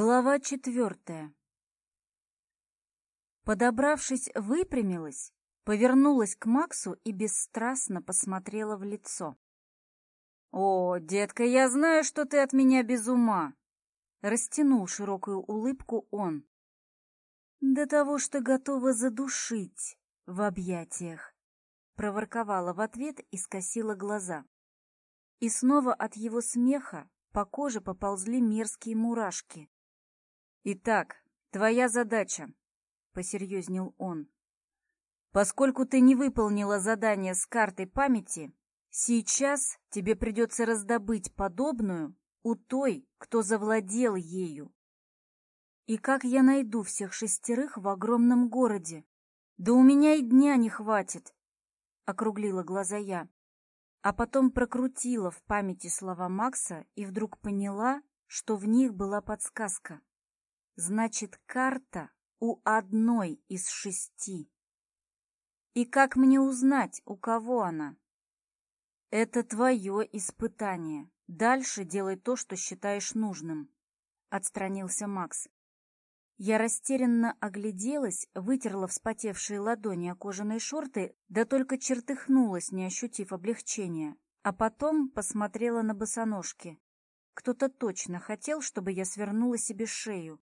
Глава четвертая. Подобравшись, выпрямилась, повернулась к Максу и бесстрастно посмотрела в лицо. «О, детка, я знаю, что ты от меня без ума!» Растянул широкую улыбку он. «До того, что готова задушить в объятиях!» Проворковала в ответ и скосила глаза. И снова от его смеха по коже поползли мерзкие мурашки. Итак, твоя задача, — посерьезнел он. Поскольку ты не выполнила задание с картой памяти, сейчас тебе придется раздобыть подобную у той, кто завладел ею. И как я найду всех шестерых в огромном городе? Да у меня и дня не хватит, — округлила глаза я. А потом прокрутила в памяти слова Макса и вдруг поняла, что в них была подсказка. Значит, карта у одной из шести. И как мне узнать, у кого она? Это твое испытание. Дальше делай то, что считаешь нужным. Отстранился Макс. Я растерянно огляделась, вытерла вспотевшие ладони о кожаные шорты, да только чертыхнулась, не ощутив облегчения. А потом посмотрела на босоножки. Кто-то точно хотел, чтобы я свернула себе шею.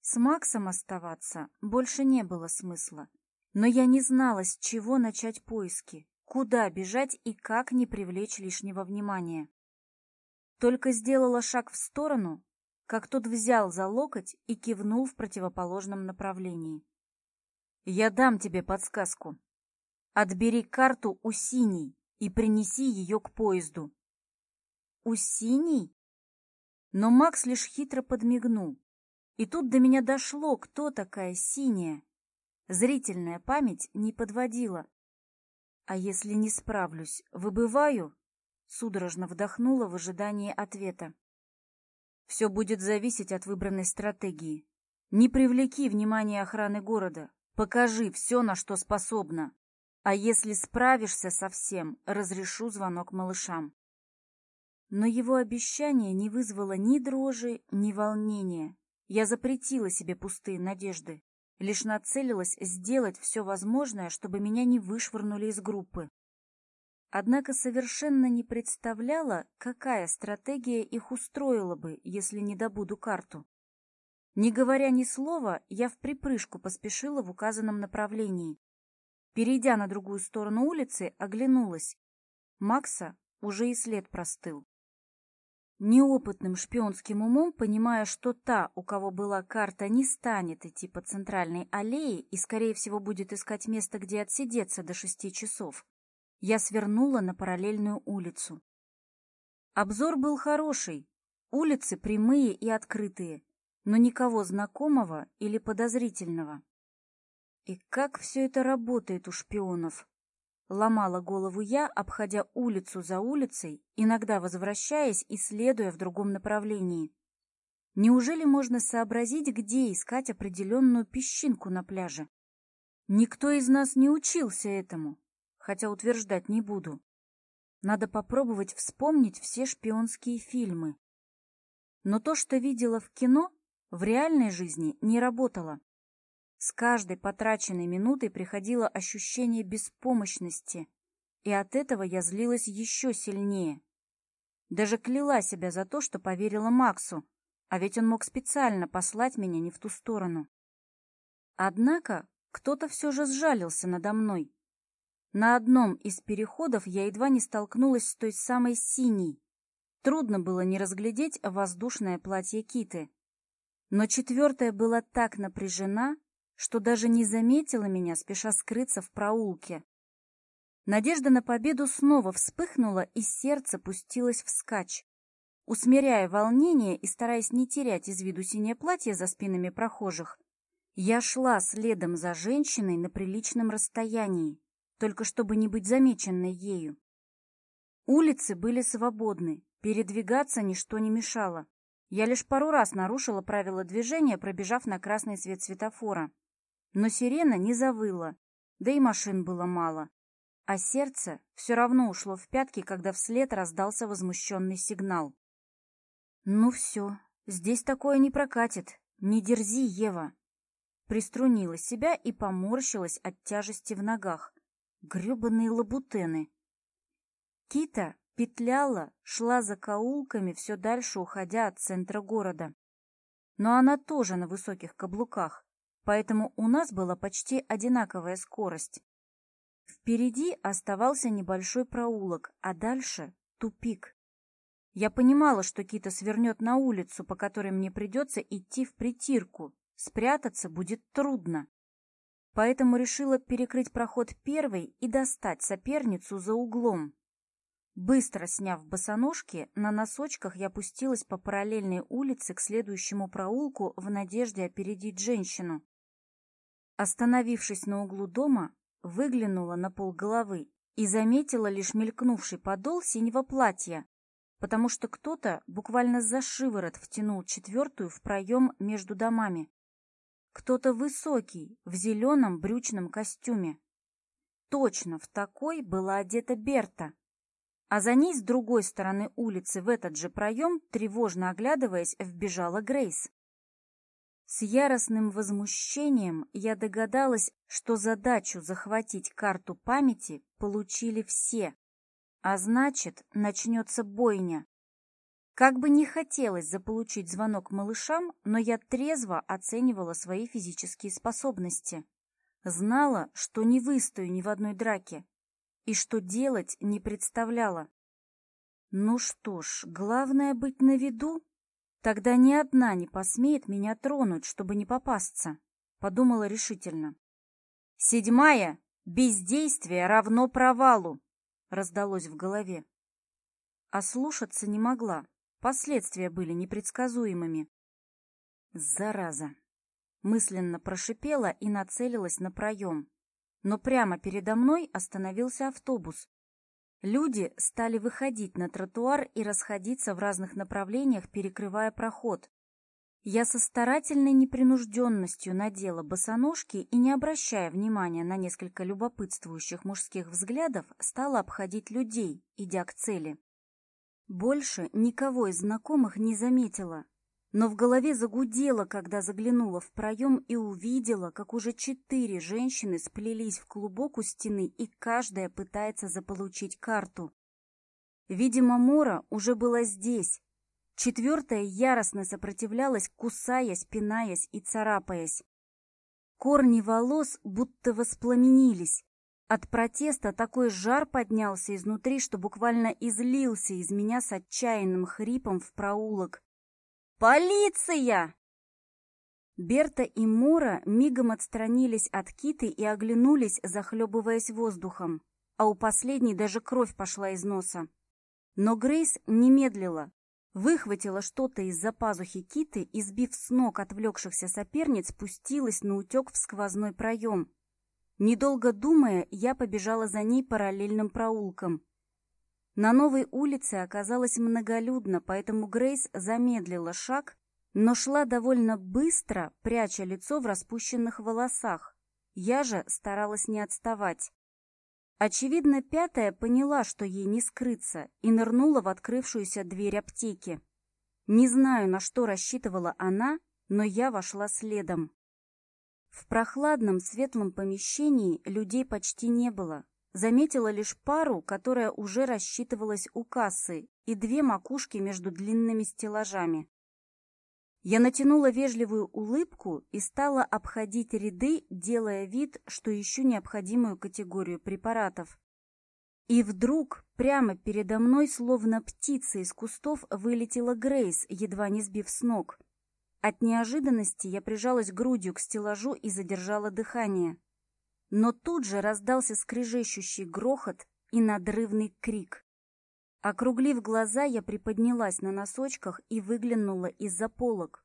С Максом оставаться больше не было смысла. Но я не знала, с чего начать поиски, куда бежать и как не привлечь лишнего внимания. Только сделала шаг в сторону, как тот взял за локоть и кивнул в противоположном направлении. «Я дам тебе подсказку. Отбери карту у синей и принеси ее к поезду». «У синей?» Но Макс лишь хитро подмигнул, и тут до меня дошло, кто такая синяя. Зрительная память не подводила. «А если не справлюсь, выбываю?» Судорожно вдохнула в ожидании ответа. «Все будет зависеть от выбранной стратегии. Не привлеки внимание охраны города. Покажи все, на что способна. А если справишься со всем, разрешу звонок малышам». Но его обещание не вызвало ни дрожи, ни волнения. Я запретила себе пустые надежды, лишь нацелилась сделать все возможное, чтобы меня не вышвырнули из группы. Однако совершенно не представляла, какая стратегия их устроила бы, если не добуду карту. Не говоря ни слова, я в припрыжку поспешила в указанном направлении. Перейдя на другую сторону улицы, оглянулась. Макса уже и след простыл неопытным шпионским умом, понимая, что та, у кого была карта, не станет идти по центральной аллее и, скорее всего, будет искать место, где отсидеться до шести часов, я свернула на параллельную улицу. Обзор был хороший, улицы прямые и открытые, но никого знакомого или подозрительного. И как все это работает у шпионов? Ломала голову я, обходя улицу за улицей, иногда возвращаясь и следуя в другом направлении. Неужели можно сообразить, где искать определенную песчинку на пляже? Никто из нас не учился этому, хотя утверждать не буду. Надо попробовать вспомнить все шпионские фильмы. Но то, что видела в кино, в реальной жизни не работало. С каждой потраченной минутой приходило ощущение беспомощности, и от этого я злилась еще сильнее. Даже кляла себя за то, что поверила Максу, а ведь он мог специально послать меня не в ту сторону. Однако кто-то все же сжалился надо мной. На одном из переходов я едва не столкнулась с той самой синей. Трудно было не разглядеть воздушное платье Киты. Но четвертая была так напряжена, что даже не заметила меня, спеша скрыться в проулке. Надежда на победу снова вспыхнула, и сердце пустилось вскачь. Усмиряя волнение и стараясь не терять из виду синее платье за спинами прохожих, я шла следом за женщиной на приличном расстоянии, только чтобы не быть замеченной ею. Улицы были свободны, передвигаться ничто не мешало. Я лишь пару раз нарушила правила движения, пробежав на красный свет светофора. Но сирена не завыла, да и машин было мало. А сердце все равно ушло в пятки, когда вслед раздался возмущенный сигнал. «Ну все, здесь такое не прокатит. Не дерзи, Ева!» Приструнила себя и поморщилась от тяжести в ногах. Грёбаные лабутены! Кита петляла, шла за каулками, все дальше уходя от центра города. Но она тоже на высоких каблуках поэтому у нас была почти одинаковая скорость. Впереди оставался небольшой проулок, а дальше — тупик. Я понимала, что Кита свернет на улицу, по которой мне придется идти в притирку. Спрятаться будет трудно. Поэтому решила перекрыть проход первой и достать соперницу за углом. Быстро сняв босоножки, на носочках я пустилась по параллельной улице к следующему проулку в надежде опередить женщину. Остановившись на углу дома, выглянула на пол головы и заметила лишь мелькнувший подол синего платья, потому что кто-то буквально за шиворот втянул четвертую в проем между домами. Кто-то высокий, в зеленом брючном костюме. Точно в такой была одета Берта. А за ней с другой стороны улицы в этот же проем, тревожно оглядываясь, вбежала Грейс. С яростным возмущением я догадалась, что задачу захватить карту памяти получили все, а значит, начнется бойня. Как бы не хотелось заполучить звонок малышам, но я трезво оценивала свои физические способности. Знала, что не выстою ни в одной драке, и что делать не представляла. Ну что ж, главное быть на виду Тогда ни одна не посмеет меня тронуть, чтобы не попасться, подумала решительно. Седьмая бездействие равно провалу, раздалось в голове. А слушаться не могла. Последствия были непредсказуемыми. Зараза. Мысленно прошипела и нацелилась на проем. Но прямо передо мной остановился автобус, Люди стали выходить на тротуар и расходиться в разных направлениях, перекрывая проход. Я со старательной непринужденностью надела босоножки и, не обращая внимания на несколько любопытствующих мужских взглядов, стала обходить людей, идя к цели. Больше никого из знакомых не заметила, но в голове загудело, когда заглянула в проем и увидела, как уже четыре женщины сплелись в клубок у стены, и каждая пытается заполучить карту. Видимо, Мора уже была здесь. Четвертая яростно сопротивлялась, кусаясь, пинаясь и царапаясь. Корни волос будто воспламенились. От протеста такой жар поднялся изнутри, что буквально излился из меня с отчаянным хрипом в проулок. «Полиция!» Берта и Мура мигом отстранились от Киты и оглянулись, захлебываясь воздухом, а у последней даже кровь пошла из носа. Но Грейс не медлила, выхватила что-то из-за пазухи Киты и, сбив с ног отвлекшихся соперниц, спустилась на утек в сквозной проем. Недолго думая, я побежала за ней параллельным проулком. На новой улице оказалось многолюдно, поэтому Грейс замедлила шаг, но шла довольно быстро, пряча лицо в распущенных волосах. Я же старалась не отставать. Очевидно, пятая поняла, что ей не скрыться, и нырнула в открывшуюся дверь аптеки. Не знаю, на что рассчитывала она, но я вошла следом. В прохладном светлом помещении людей почти не было, Заметила лишь пару, которая уже рассчитывалась у кассы, и две макушки между длинными стеллажами. Я натянула вежливую улыбку и стала обходить ряды, делая вид, что ищу необходимую категорию препаратов. И вдруг прямо передо мной, словно птица из кустов, вылетела Грейс, едва не сбив с ног. От неожиданности я прижалась грудью к стеллажу и задержала дыхание но тут же раздался скрежещущий грохот и надрывный крик. Округлив глаза, я приподнялась на носочках и выглянула из-за полок.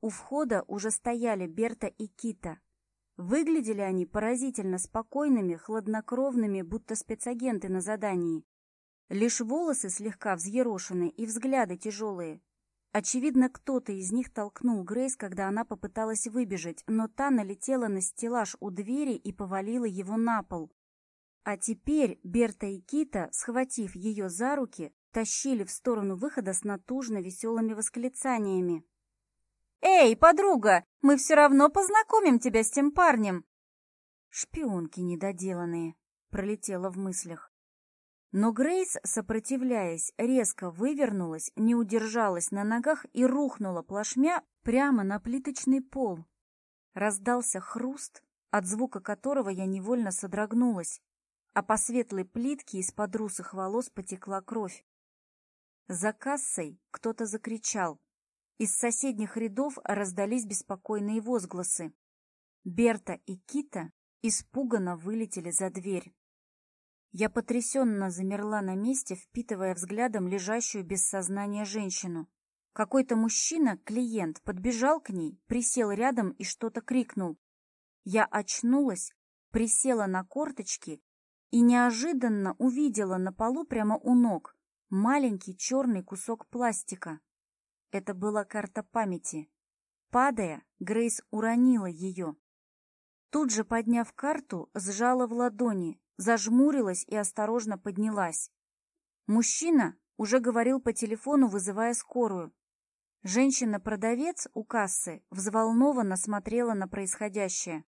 У входа уже стояли Берта и Кита. Выглядели они поразительно спокойными, хладнокровными, будто спецагенты на задании. Лишь волосы слегка взъерошены и взгляды тяжелые. Очевидно, кто-то из них толкнул Грейс, когда она попыталась выбежать, но та налетела на стеллаж у двери и повалила его на пол. А теперь Берта и Кита, схватив ее за руки, тащили в сторону выхода с натужно веселыми восклицаниями. «Эй, подруга, мы все равно познакомим тебя с тем парнем!» «Шпионки недоделанные!» — Пролетело в мыслях. Но Грейс, сопротивляясь, резко вывернулась, не удержалась на ногах и рухнула плашмя прямо на плиточный пол. Раздался хруст, от звука которого я невольно содрогнулась, а по светлой плитке из-под русых волос потекла кровь. За кассой кто-то закричал. Из соседних рядов раздались беспокойные возгласы. Берта и Кита испуганно вылетели за дверь. Я потрясенно замерла на месте, впитывая взглядом лежащую без сознания женщину. Какой-то мужчина, клиент, подбежал к ней, присел рядом и что-то крикнул. Я очнулась, присела на корточки и неожиданно увидела на полу прямо у ног маленький черный кусок пластика. Это была карта памяти. Падая, Грейс уронила ее. Тут же, подняв карту, сжала в ладони, зажмурилась и осторожно поднялась. Мужчина уже говорил по телефону, вызывая скорую. Женщина-продавец у кассы взволнованно смотрела на происходящее.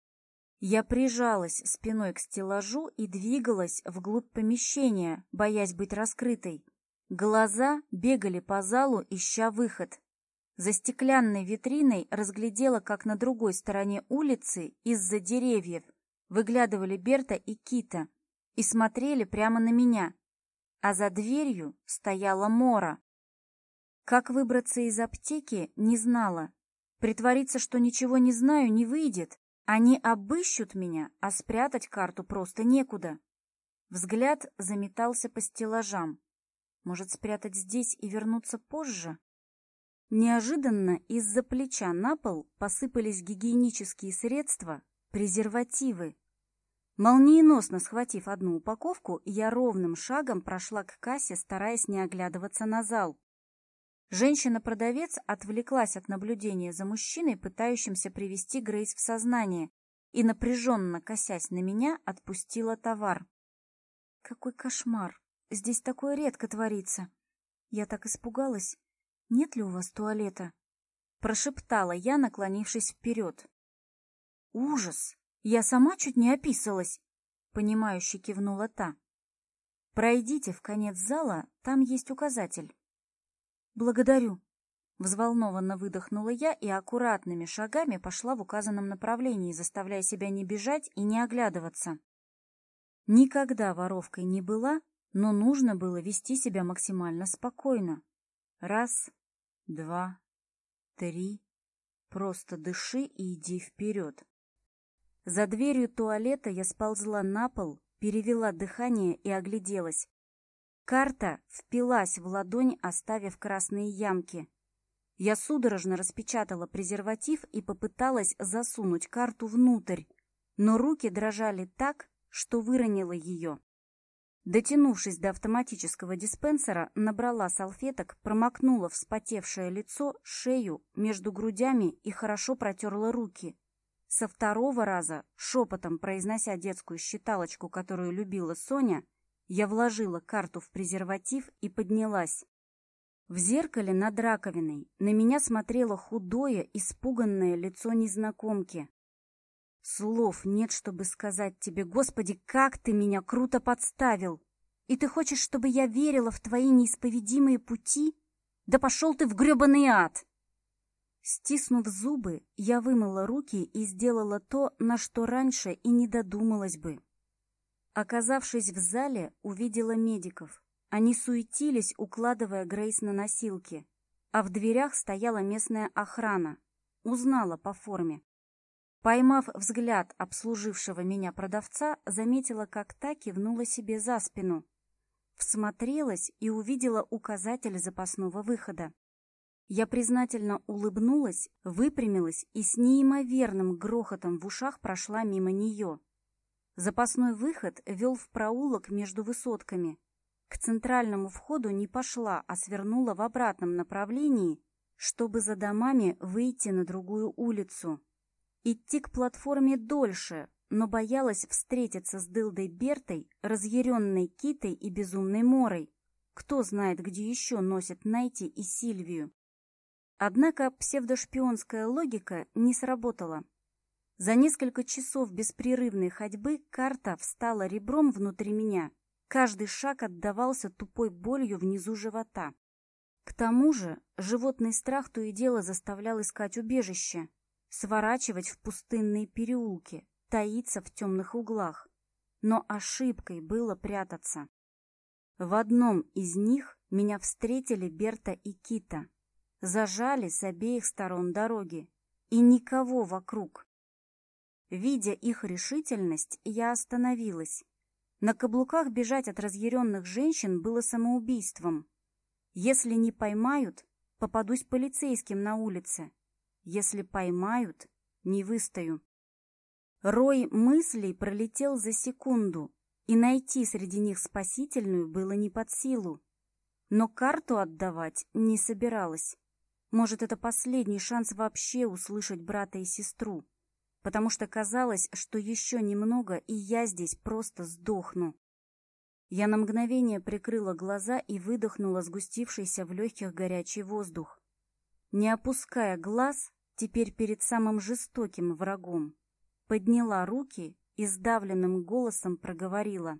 Я прижалась спиной к стеллажу и двигалась вглубь помещения, боясь быть раскрытой. Глаза бегали по залу, ища выход. За стеклянной витриной разглядела, как на другой стороне улицы из-за деревьев выглядывали Берта и Кита — и смотрели прямо на меня, а за дверью стояла Мора. Как выбраться из аптеки, не знала. Притвориться, что ничего не знаю, не выйдет. Они обыщут меня, а спрятать карту просто некуда. Взгляд заметался по стеллажам. Может, спрятать здесь и вернуться позже? Неожиданно из-за плеча на пол посыпались гигиенические средства, презервативы. Молниеносно схватив одну упаковку, я ровным шагом прошла к кассе, стараясь не оглядываться на зал. Женщина-продавец отвлеклась от наблюдения за мужчиной, пытающимся привести Грейс в сознание, и, напряженно косясь на меня, отпустила товар. «Какой кошмар! Здесь такое редко творится!» Я так испугалась. «Нет ли у вас туалета?» Прошептала я, наклонившись вперед. «Ужас! Я сама чуть не описалась, понимающе кивнула та. Пройдите в конец зала, там есть указатель. Благодарю. Взволнованно выдохнула я и аккуратными шагами пошла в указанном направлении, заставляя себя не бежать и не оглядываться. Никогда воровкой не была, но нужно было вести себя максимально спокойно. Раз, два, три. Просто дыши и иди вперед. За дверью туалета я сползла на пол, перевела дыхание и огляделась. Карта впилась в ладонь, оставив красные ямки. Я судорожно распечатала презерватив и попыталась засунуть карту внутрь, но руки дрожали так, что выронила ее. Дотянувшись до автоматического диспенсера, набрала салфеток, промокнула вспотевшее лицо, шею между грудями и хорошо протерла руки. Со второго раза, шепотом произнося детскую считалочку, которую любила Соня, я вложила карту в презерватив и поднялась. В зеркале над раковиной на меня смотрело худое, испуганное лицо незнакомки. «Слов нет, чтобы сказать тебе, Господи, как ты меня круто подставил! И ты хочешь, чтобы я верила в твои неисповедимые пути? Да пошел ты в гребаный ад!» Стиснув зубы, я вымыла руки и сделала то, на что раньше и не додумалась бы. Оказавшись в зале, увидела медиков. Они суетились, укладывая Грейс на носилки, а в дверях стояла местная охрана. Узнала по форме. Поймав взгляд обслужившего меня продавца, заметила, как та кивнула себе за спину. Всмотрелась и увидела указатель запасного выхода. Я признательно улыбнулась, выпрямилась и с неимоверным грохотом в ушах прошла мимо нее. Запасной выход вел в проулок между высотками. К центральному входу не пошла, а свернула в обратном направлении, чтобы за домами выйти на другую улицу. Идти к платформе дольше, но боялась встретиться с Дылдой Бертой, разъяренной Китой и безумной Морой. Кто знает, где еще носят Найти и Сильвию. Однако псевдошпионская логика не сработала. За несколько часов беспрерывной ходьбы карта встала ребром внутри меня. Каждый шаг отдавался тупой болью внизу живота. К тому же животный страх то и дело заставлял искать убежище, сворачивать в пустынные переулки, таиться в темных углах. Но ошибкой было прятаться. В одном из них меня встретили Берта и Кита, зажали с обеих сторон дороги, и никого вокруг. Видя их решительность, я остановилась. На каблуках бежать от разъяренных женщин было самоубийством. Если не поймают, попадусь полицейским на улице. Если поймают, не выстою. Рой мыслей пролетел за секунду, и найти среди них спасительную было не под силу. Но карту отдавать не собиралась. Может, это последний шанс вообще услышать брата и сестру, потому что казалось, что еще немного, и я здесь просто сдохну. Я на мгновение прикрыла глаза и выдохнула сгустившийся в легких горячий воздух. Не опуская глаз, теперь перед самым жестоким врагом, подняла руки и сдавленным голосом проговорила.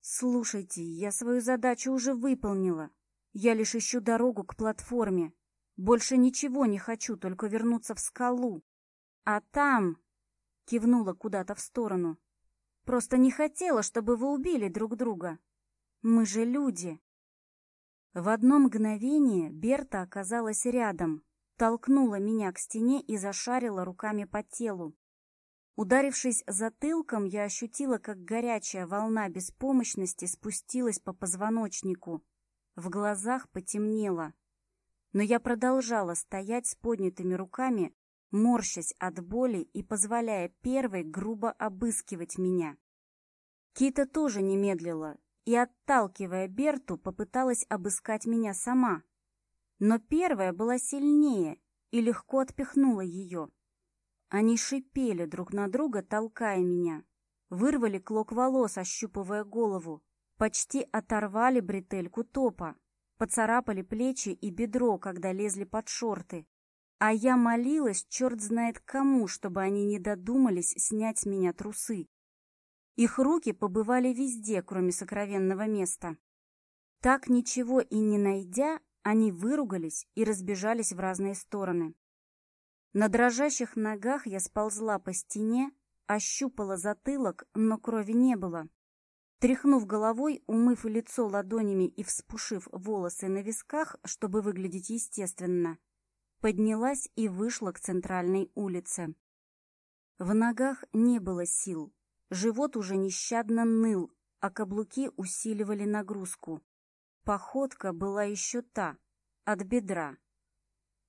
«Слушайте, я свою задачу уже выполнила. Я лишь ищу дорогу к платформе. Больше ничего не хочу, только вернуться в скалу. А там...» — кивнула куда-то в сторону. «Просто не хотела, чтобы вы убили друг друга. Мы же люди». В одно мгновение Берта оказалась рядом, толкнула меня к стене и зашарила руками по телу. Ударившись затылком, я ощутила, как горячая волна беспомощности спустилась по позвоночнику. В глазах потемнело но я продолжала стоять с поднятыми руками, морщась от боли и позволяя первой грубо обыскивать меня. Кита тоже не медлила и, отталкивая Берту, попыталась обыскать меня сама. Но первая была сильнее и легко отпихнула ее. Они шипели друг на друга, толкая меня. Вырвали клок волос, ощупывая голову. Почти оторвали бретельку топа. Поцарапали плечи и бедро, когда лезли под шорты. А я молилась, черт знает кому, чтобы они не додумались снять с меня трусы. Их руки побывали везде, кроме сокровенного места. Так ничего и не найдя, они выругались и разбежались в разные стороны. На дрожащих ногах я сползла по стене, ощупала затылок, но крови не было. Тряхнув головой, умыв лицо ладонями и вспушив волосы на висках, чтобы выглядеть естественно, поднялась и вышла к центральной улице. В ногах не было сил, живот уже нещадно ныл, а каблуки усиливали нагрузку. Походка была еще та, от бедра.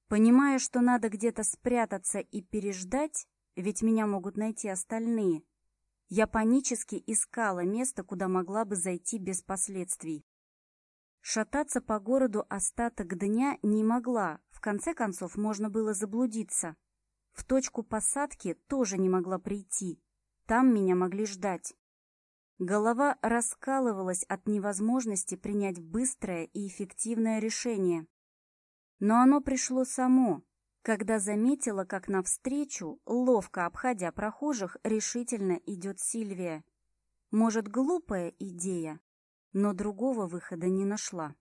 Понимая, что надо где-то спрятаться и переждать, ведь меня могут найти остальные, я панически искала место, куда могла бы зайти без последствий. Шататься по городу остаток дня не могла, в конце концов можно было заблудиться. В точку посадки тоже не могла прийти, там меня могли ждать. Голова раскалывалась от невозможности принять быстрое и эффективное решение. Но оно пришло само, когда заметила, как навстречу, ловко обходя прохожих, решительно идет Сильвия. Может, глупая идея, но другого выхода не нашла.